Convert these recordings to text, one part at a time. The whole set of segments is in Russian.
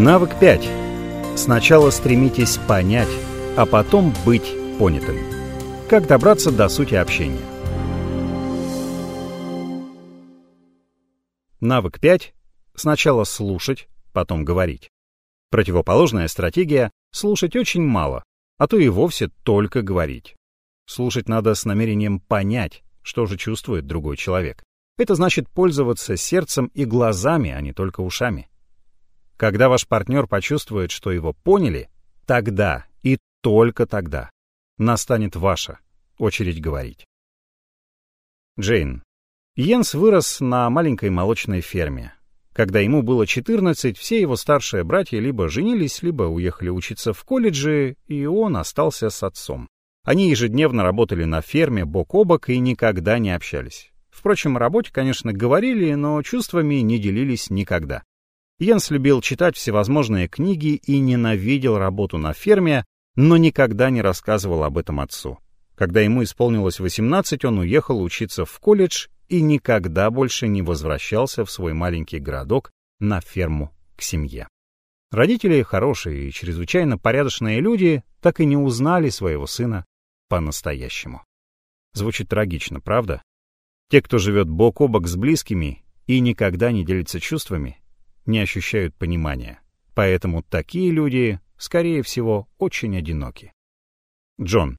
Навык 5. Сначала стремитесь понять, а потом быть понятым. Как добраться до сути общения? Навык 5. Сначала слушать, потом говорить. Противоположная стратегия — слушать очень мало, а то и вовсе только говорить. Слушать надо с намерением понять, что же чувствует другой человек. Это значит пользоваться сердцем и глазами, а не только ушами. Когда ваш партнер почувствует, что его поняли, тогда и только тогда настанет ваша очередь говорить. Джейн. Йенс вырос на маленькой молочной ферме. Когда ему было 14, все его старшие братья либо женились, либо уехали учиться в колледже, и он остался с отцом. Они ежедневно работали на ферме бок о бок и никогда не общались. Впрочем, о работе, конечно, говорили, но чувствами не делились никогда. Йенс любил читать всевозможные книги и ненавидел работу на ферме, но никогда не рассказывал об этом отцу. Когда ему исполнилось 18, он уехал учиться в колледж и никогда больше не возвращался в свой маленький городок на ферму к семье. Родители, хорошие и чрезвычайно порядочные люди, так и не узнали своего сына по-настоящему. Звучит трагично, правда? Те, кто живет бок о бок с близкими и никогда не делится чувствами, не ощущают понимания. Поэтому такие люди, скорее всего, очень одиноки. Джон.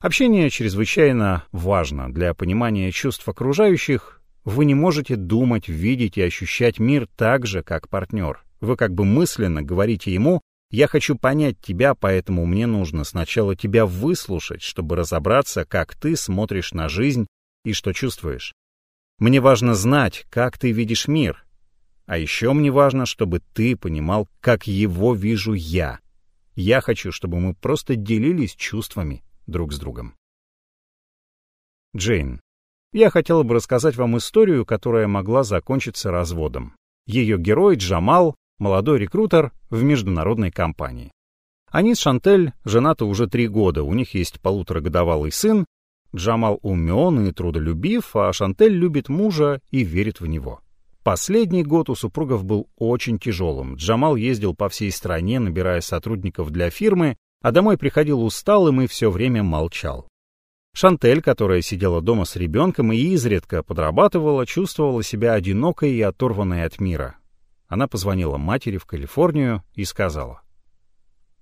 Общение чрезвычайно важно для понимания чувств окружающих. Вы не можете думать, видеть и ощущать мир так же, как партнер. Вы как бы мысленно говорите ему «Я хочу понять тебя, поэтому мне нужно сначала тебя выслушать, чтобы разобраться, как ты смотришь на жизнь и что чувствуешь. Мне важно знать, как ты видишь мир, а еще мне важно, чтобы ты понимал, как его вижу я. Я хочу, чтобы мы просто делились чувствами друг с другом. Джейн. Я хотела бы рассказать вам историю, которая могла закончиться разводом. Ее герой Джамал, молодой рекрутер в международной компании. Они с Шантель женаты уже три года, у них есть полуторагодовалый сын. Джамал умен и трудолюбив, а Шантель любит мужа и верит в него. Последний год у супругов был очень тяжелым. Джамал ездил по всей стране, набирая сотрудников для фирмы, а домой приходил усталым и все время молчал. Шантель, которая сидела дома с ребенком и изредка подрабатывала, чувствовала себя одинокой и оторванной от мира. Она позвонила матери в Калифорнию и сказала.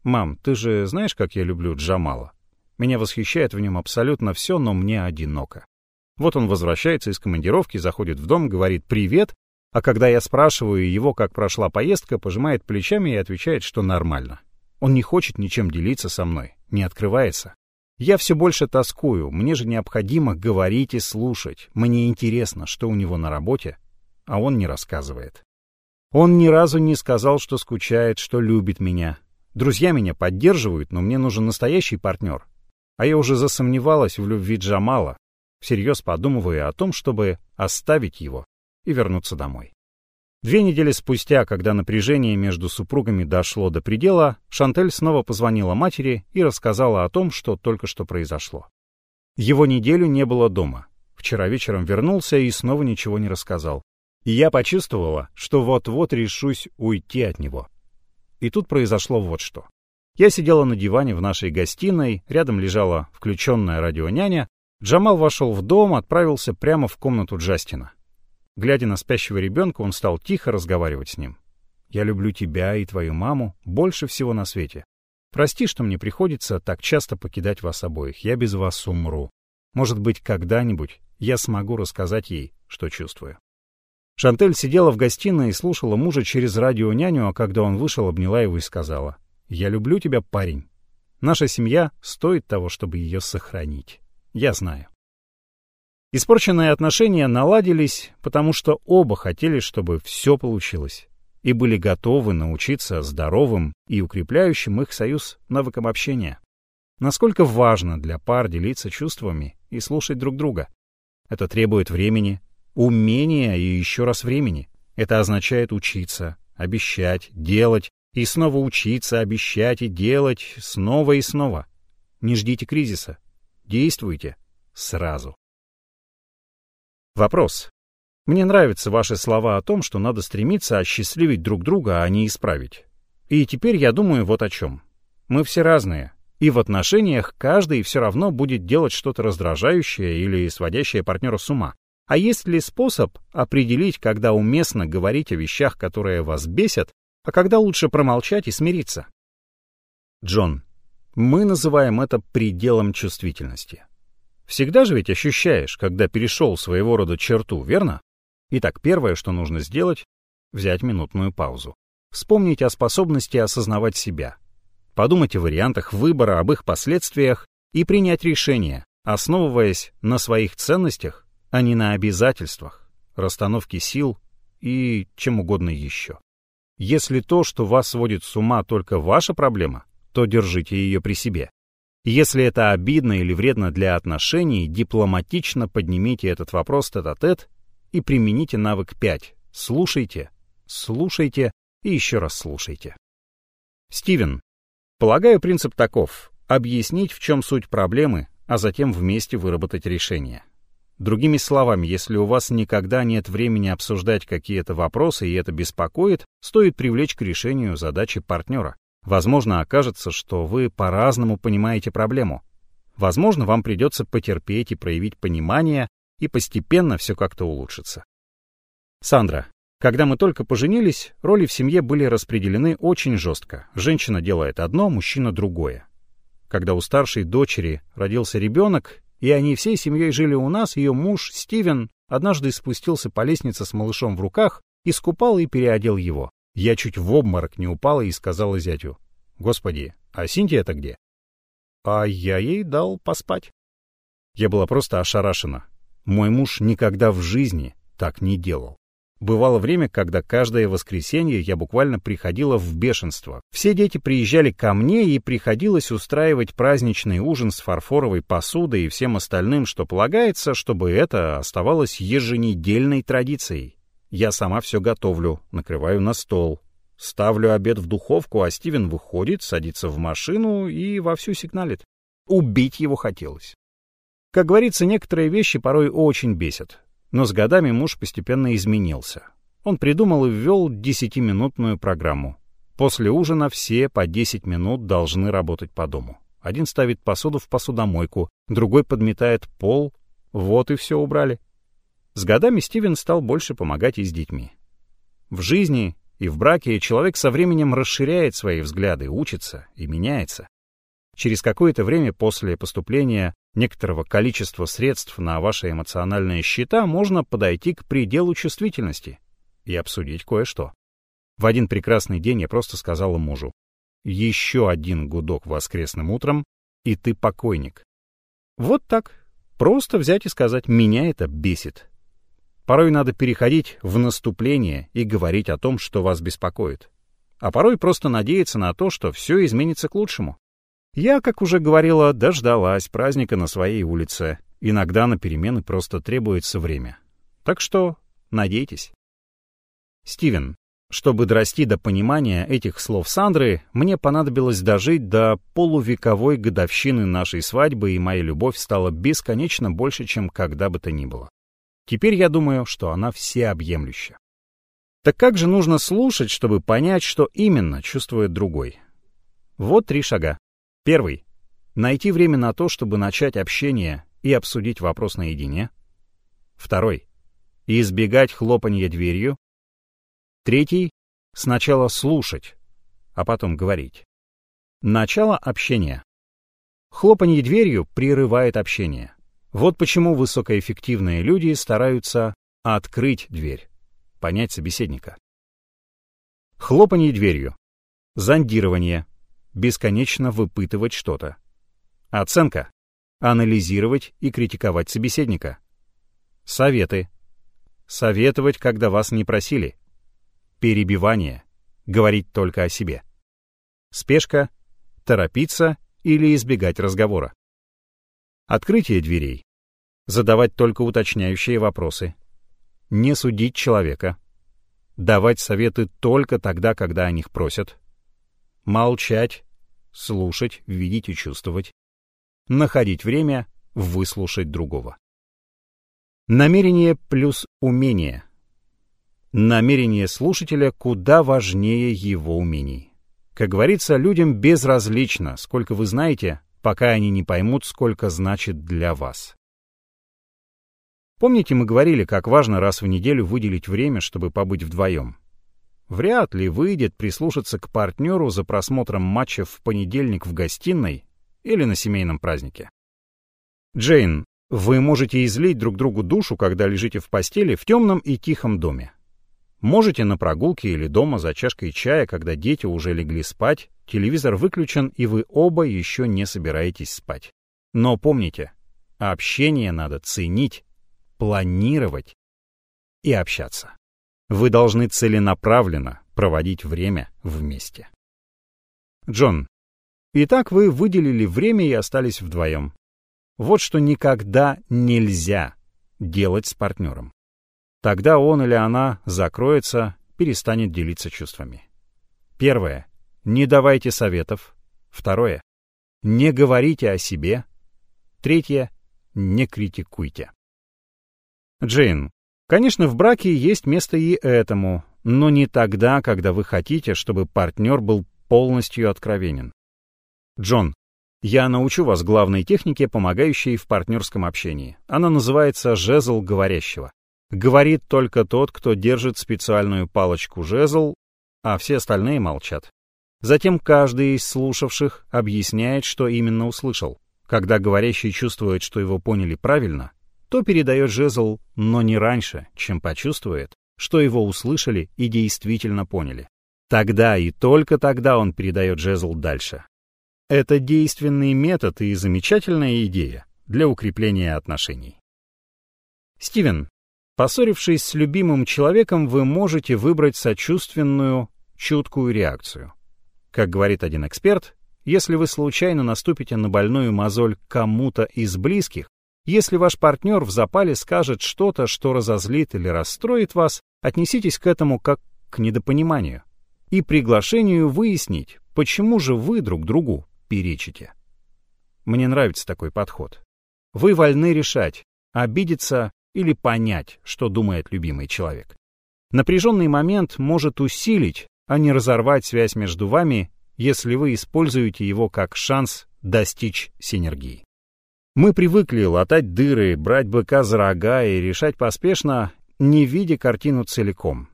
«Мам, ты же знаешь, как я люблю Джамала? Меня восхищает в нем абсолютно все, но мне одиноко. Вот он возвращается из командировки, заходит в дом, говорит «привет», а когда я спрашиваю его, как прошла поездка, пожимает плечами и отвечает, что нормально. Он не хочет ничем делиться со мной, не открывается. Я все больше тоскую, мне же необходимо говорить и слушать. Мне интересно, что у него на работе, а он не рассказывает. Он ни разу не сказал, что скучает, что любит меня. Друзья меня поддерживают, но мне нужен настоящий партнер. А я уже засомневалась в любви Джамала, всерьез подумывая о том, чтобы оставить его и вернуться домой. Две недели спустя, когда напряжение между супругами дошло до предела, Шантель снова позвонила матери и рассказала о том, что только что произошло. Его неделю не было дома. Вчера вечером вернулся и снова ничего не рассказал. И я почувствовала, что вот-вот решусь уйти от него. И тут произошло вот что. Я сидела на диване в нашей гостиной, рядом лежала включенная радионяня. Джамал вошел в дом, отправился прямо в комнату Джастина. Глядя на спящего ребенка, он стал тихо разговаривать с ним. «Я люблю тебя и твою маму больше всего на свете. Прости, что мне приходится так часто покидать вас обоих. Я без вас умру. Может быть, когда-нибудь я смогу рассказать ей, что чувствую». Шантель сидела в гостиной и слушала мужа через радионяню, а когда он вышел, обняла его и сказала, «Я люблю тебя, парень. Наша семья стоит того, чтобы ее сохранить. Я знаю». Испорченные отношения наладились, потому что оба хотели, чтобы все получилось, и были готовы научиться здоровым и укрепляющим их союз навыкам общения. Насколько важно для пар делиться чувствами и слушать друг друга. Это требует времени, умения и еще раз времени. Это означает учиться, обещать, делать, и снова учиться, обещать и делать снова и снова. Не ждите кризиса. Действуйте сразу. Вопрос. Мне нравятся ваши слова о том, что надо стремиться осчастливить друг друга, а не исправить. И теперь я думаю вот о чем. Мы все разные, и в отношениях каждый все равно будет делать что-то раздражающее или сводящее партнера с ума. А есть ли способ определить, когда уместно говорить о вещах, которые вас бесят, а когда лучше промолчать и смириться? Джон, мы называем это пределом чувствительности. Всегда же ведь ощущаешь, когда перешел своего рода черту, верно? Итак, первое, что нужно сделать — взять минутную паузу. Вспомнить о способности осознавать себя. Подумать о вариантах выбора, об их последствиях и принять решение, основываясь на своих ценностях, а не на обязательствах, расстановке сил и чем угодно еще. Если то, что вас сводит с ума, только ваша проблема, то держите ее при себе. Если это обидно или вредно для отношений, дипломатично поднимите этот вопрос тет-а-тет и примените навык 5. Слушайте, слушайте и еще раз слушайте. Стивен, полагаю, принцип таков — объяснить, в чем суть проблемы, а затем вместе выработать решение. Другими словами, если у вас никогда нет времени обсуждать какие-то вопросы и это беспокоит, стоит привлечь к решению задачи партнера. Возможно, окажется, что вы по-разному понимаете проблему. Возможно, вам придется потерпеть и проявить понимание, и постепенно все как-то улучшится. Сандра, когда мы только поженились, роли в семье были распределены очень жестко. Женщина делает одно, мужчина другое. Когда у старшей дочери родился ребенок, и они всей семьей жили у нас, ее муж, Стивен, однажды спустился по лестнице с малышом в руках, искупал и переодел его. Я чуть в обморок не упала и сказала зятю. «Господи, а Синтия-то где?» А я ей дал поспать. Я была просто ошарашена. Мой муж никогда в жизни так не делал. Бывало время, когда каждое воскресенье я буквально приходила в бешенство. Все дети приезжали ко мне, и приходилось устраивать праздничный ужин с фарфоровой посудой и всем остальным, что полагается, чтобы это оставалось еженедельной традицией. Я сама все готовлю, накрываю на стол. Ставлю обед в духовку, а Стивен выходит, садится в машину и вовсю сигналит. Убить его хотелось. Как говорится, некоторые вещи порой очень бесят. Но с годами муж постепенно изменился. Он придумал и ввел десятиминутную программу. После ужина все по 10 минут должны работать по дому. Один ставит посуду в посудомойку, другой подметает пол. Вот и все убрали. С годами Стивен стал больше помогать и с детьми. В жизни и в браке человек со временем расширяет свои взгляды, учится и меняется. Через какое-то время после поступления некоторого количества средств на ваши эмоциональные счета можно подойти к пределу чувствительности и обсудить кое-что. В один прекрасный день я просто сказала мужу, «Еще один гудок воскресным утром, и ты покойник». Вот так. Просто взять и сказать «меня это бесит». Порой надо переходить в наступление и говорить о том, что вас беспокоит. А порой просто надеяться на то, что все изменится к лучшему. Я, как уже говорила, дождалась праздника на своей улице. Иногда на перемены просто требуется время. Так что надейтесь. Стивен, чтобы дорасти до понимания этих слов Сандры, мне понадобилось дожить до полувековой годовщины нашей свадьбы, и моя любовь стала бесконечно больше, чем когда бы то ни было. Теперь я думаю, что она всеобъемлюща. Так как же нужно слушать, чтобы понять, что именно чувствует другой? Вот три шага. Первый. Найти время на то, чтобы начать общение и обсудить вопрос наедине. Второй. Избегать хлопанья дверью. Третий. Сначала слушать, а потом говорить. Начало общения. Хлопанье дверью прерывает общение. Вот почему высокоэффективные люди стараются открыть дверь, понять собеседника. Хлопанье дверью. Зондирование. Бесконечно выпытывать что-то. Оценка. Анализировать и критиковать собеседника. Советы. Советовать, когда вас не просили. Перебивание. Говорить только о себе. Спешка. Торопиться или избегать разговора. Открытие дверей. Задавать только уточняющие вопросы. Не судить человека. Давать советы только тогда, когда о них просят. Молчать, слушать, видеть и чувствовать. Находить время выслушать другого. Намерение плюс умение. Намерение слушателя куда важнее его умений. Как говорится, людям безразлично, сколько вы знаете, пока они не поймут, сколько значит для вас. Помните, мы говорили, как важно раз в неделю выделить время, чтобы побыть вдвоем? Вряд ли выйдет прислушаться к партнеру за просмотром матча в понедельник в гостиной или на семейном празднике. Джейн, вы можете излить друг другу душу, когда лежите в постели в темном и тихом доме. Можете на прогулке или дома за чашкой чая, когда дети уже легли спать, телевизор выключен и вы оба еще не собираетесь спать. Но помните, общение надо ценить, планировать и общаться. Вы должны целенаправленно проводить время вместе. Джон, итак, вы выделили время и остались вдвоем. Вот что никогда нельзя делать с партнером. Тогда он или она закроется, перестанет делиться чувствами. Первое. Не давайте советов. Второе. Не говорите о себе. Третье. Не критикуйте. Джейн, конечно, в браке есть место и этому, но не тогда, когда вы хотите, чтобы партнер был полностью откровенен. Джон, я научу вас главной технике, помогающей в партнерском общении. Она называется «жезл говорящего». Говорит только тот, кто держит специальную палочку-жезл, а все остальные молчат. Затем каждый из слушавших объясняет, что именно услышал. Когда говорящий чувствует, что его поняли правильно, то передает жезл, но не раньше, чем почувствует, что его услышали и действительно поняли. Тогда и только тогда он передает жезл дальше. Это действенный метод и замечательная идея для укрепления отношений. Стивен, поссорившись с любимым человеком, вы можете выбрать сочувственную, чуткую реакцию. Как говорит один эксперт, если вы случайно наступите на больную мозоль кому-то из близких, если ваш партнер в запале скажет что-то, что разозлит или расстроит вас, отнеситесь к этому как к недопониманию и приглашению выяснить, почему же вы друг другу перечите. Мне нравится такой подход. Вы вольны решать, обидеться или понять, что думает любимый человек. Напряженный момент может усилить, а не разорвать связь между вами, если вы используете его как шанс достичь синергии. Мы привыкли латать дыры, брать быка за рога и решать поспешно, не видя картину целиком.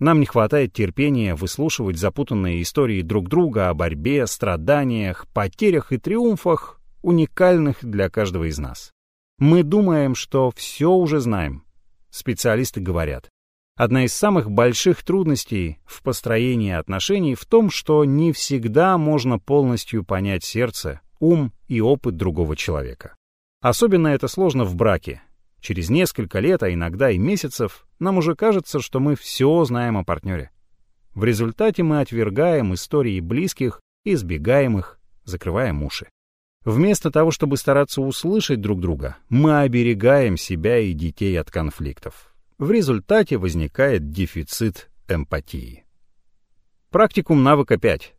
Нам не хватает терпения выслушивать запутанные истории друг друга о борьбе, страданиях, потерях и триумфах, уникальных для каждого из нас. Мы думаем, что все уже знаем. Специалисты говорят, одна из самых больших трудностей в построении отношений в том, что не всегда можно полностью понять сердце, ум и опыт другого человека. Особенно это сложно в браке. Через несколько лет, а иногда и месяцев, нам уже кажется, что мы все знаем о партнере. В результате мы отвергаем истории близких, избегаем их, закрываем уши. Вместо того, чтобы стараться услышать друг друга, мы оберегаем себя и детей от конфликтов. В результате возникает дефицит эмпатии. Практикум навыка 5.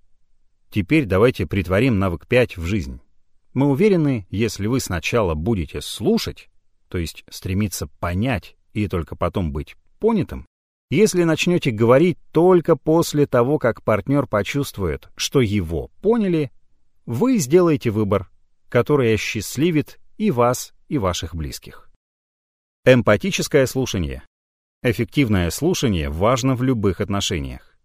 Теперь давайте притворим навык 5 в жизнь. Мы уверены, если вы сначала будете слушать, то есть стремиться понять и только потом быть понятым, если начнете говорить только после того, как партнер почувствует, что его поняли, вы сделаете выбор, который осчастливит и вас, и ваших близких. Эмпатическое слушание. Эффективное слушание важно в любых отношениях.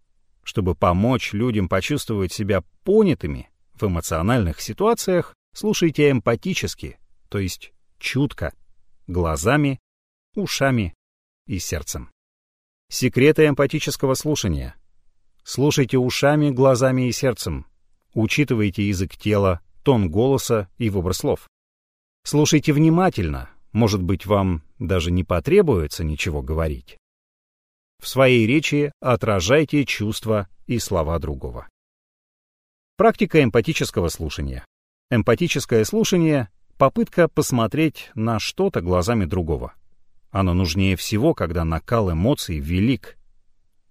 Чтобы помочь людям почувствовать себя понятыми в эмоциональных ситуациях, Слушайте эмпатически, то есть чутко, глазами, ушами и сердцем. Секреты эмпатического слушания. Слушайте ушами, глазами и сердцем. Учитывайте язык тела, тон голоса и выбор слов. Слушайте внимательно, может быть, вам даже не потребуется ничего говорить. В своей речи отражайте чувства и слова другого. Практика эмпатического слушания. Эмпатическое слушание — попытка посмотреть на что-то глазами другого. Оно нужнее всего, когда накал эмоций велик.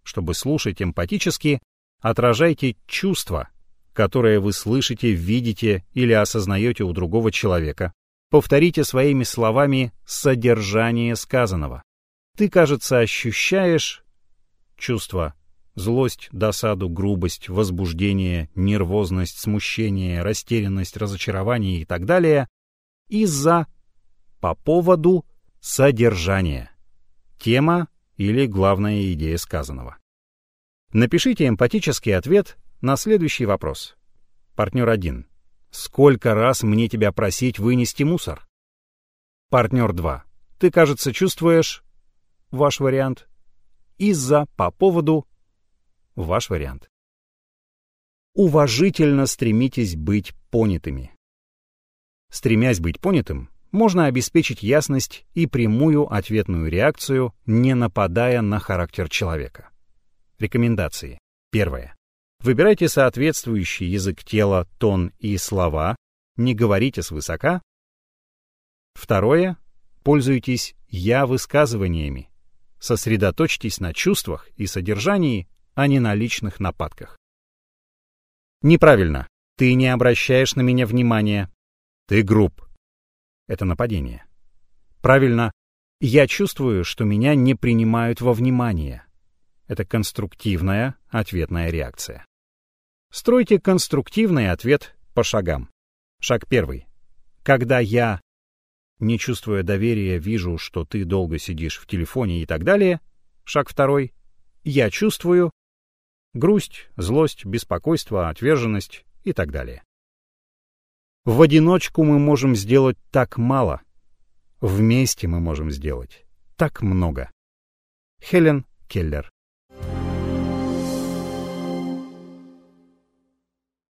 Чтобы слушать эмпатически, отражайте чувства, которые вы слышите, видите или осознаете у другого человека. Повторите своими словами содержание сказанного. Ты, кажется, ощущаешь чувство злость, досаду, грубость, возбуждение, нервозность, смущение, растерянность, разочарование и так далее из-за, по поводу содержания, тема или главная идея сказанного. Напишите эмпатический ответ на следующий вопрос. Партнер 1. Сколько раз мне тебя просить вынести мусор? Партнер 2. Ты, кажется, чувствуешь... Ваш вариант. Из-за, по поводу... Ваш вариант. Уважительно стремитесь быть понятыми. Стремясь быть понятым, можно обеспечить ясность и прямую ответную реакцию, не нападая на характер человека. Рекомендации. Первое. Выбирайте соответствующий язык тела, тон и слова, не говорите свысока. Второе. Пользуйтесь «я» высказываниями. Сосредоточьтесь на чувствах и содержании, а не на личных нападках. Неправильно. Ты не обращаешь на меня внимания. Ты груб. Это нападение. Правильно. Я чувствую, что меня не принимают во внимание. Это конструктивная ответная реакция. Стройте конструктивный ответ по шагам. Шаг первый. Когда я, не чувствуя доверия, вижу, что ты долго сидишь в телефоне и так далее. Шаг второй. Я чувствую грусть, злость, беспокойство, отверженность и так далее. В одиночку мы можем сделать так мало. Вместе мы можем сделать так много. Хелен Келлер